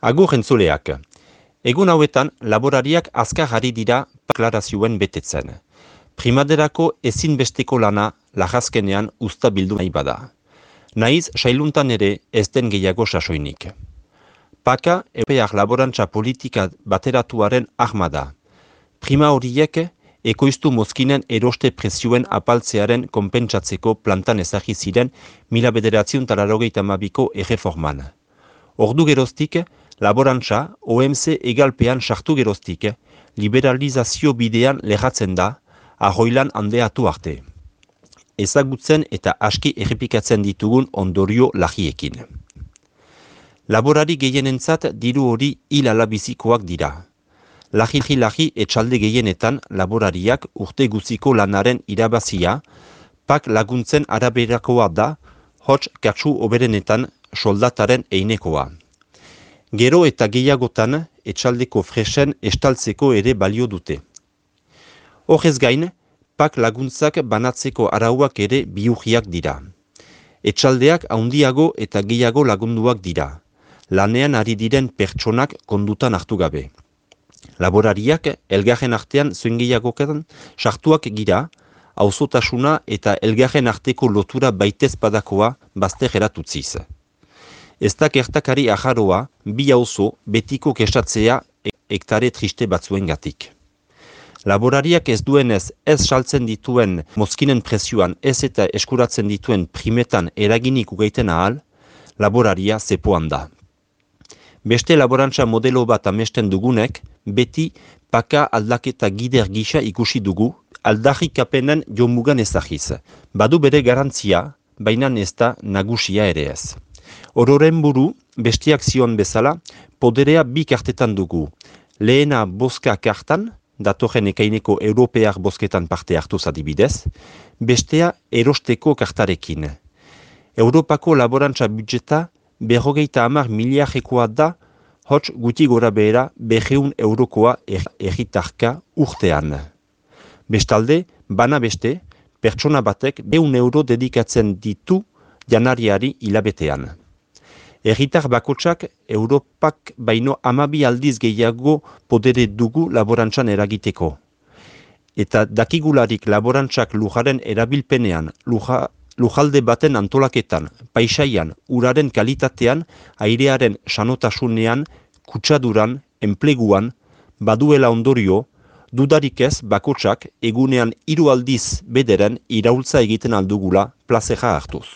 Agur entzuleak. Egun hauetan, laborariak azkar ari dira deklarazioen betetzen. Primaderako ezinbesteko lana lajazkenean usta bildu nahi bada. Naiz, sailuntan ere ez den gehiago sasoinik. Paka, epeak laborantza politika bateratuaren ahmada. Prima horiek, ekoiztu mozkinen eroste prezioen apaltzearen konpentsatzeko plantan ezagi ziren mila bederatzen talarogeita mabiko erreforman. Ordu geroztik, laborantza OMC egalpean sartu geroztik, liberalizazio bidean lehatzen da, ahoilan handeatu arte. Ezagutzen eta aski errepikatzen ditugun ondorio lagiekin. Laborari gehienentzat diru hori hil alabizikoak dira. Lagi-lagi etxalde gehienetan laborariak urte guziko lanaren irabazia, pak laguntzen araberakoa da, hots katsu oberenetan soldataren einekoa. Gero eta gehiagotan etxaldeko fresen estaltzeko ere balio dute. Horrez gain, pak laguntzak banatzeko arauak ere biugiak dira. Etxaldeak haundiago eta gehiago lagunduak dira. Lanean ari diren pertsonak kondutan hartu gabe. Laborariak elgarren artean zuengeiagoketan sartuak gira, auzotasuna eta elgarren arteko lotura baitez badakoa bazte geratutziz. Ez da kertakari aharoa, bi auzo betiko kesatzea hektare triste batzuen gatik. Laborariak ez duenez ez saltzen dituen mozkinen presioan ez eta eskuratzen dituen primetan eraginik ugeiten ahal, laboraria zepoan da. Beste laborantza modelo bat amesten dugunek, beti paka aldaketa gider gisa ikusi dugu, aldarrik kapenen jomugan ezagiz. Badu bere garantzia, baina ez da nagusia ere ez. Ororen buru, bestiak zion bezala, poderea bi kartetan dugu. Lehena boska kartan, datorren ekaineko europeak bosketan parte hartu zadibidez, bestea erosteko kartarekin. Europako laborantza budjeta berrogeita hamar miliarekoa da, hots guti gora behera beheun eurokoa erritarka urtean. Bestalde, bana beste, pertsona batek beun euro dedikatzen ditu janariari hilabetean. Erritar bakotsak Europak baino amabi aldiz gehiago podere dugu laborantzan eragiteko. Eta dakigularik laborantsak lujaren erabilpenean, luja, lujalde baten antolaketan, paisaian, uraren kalitatean, airearen sanotasunean, kutsaduran, enpleguan, baduela ondorio, dudarik ez bakotsak egunean hiru aldiz bederen iraultza egiten aldugula plazeja hartuz.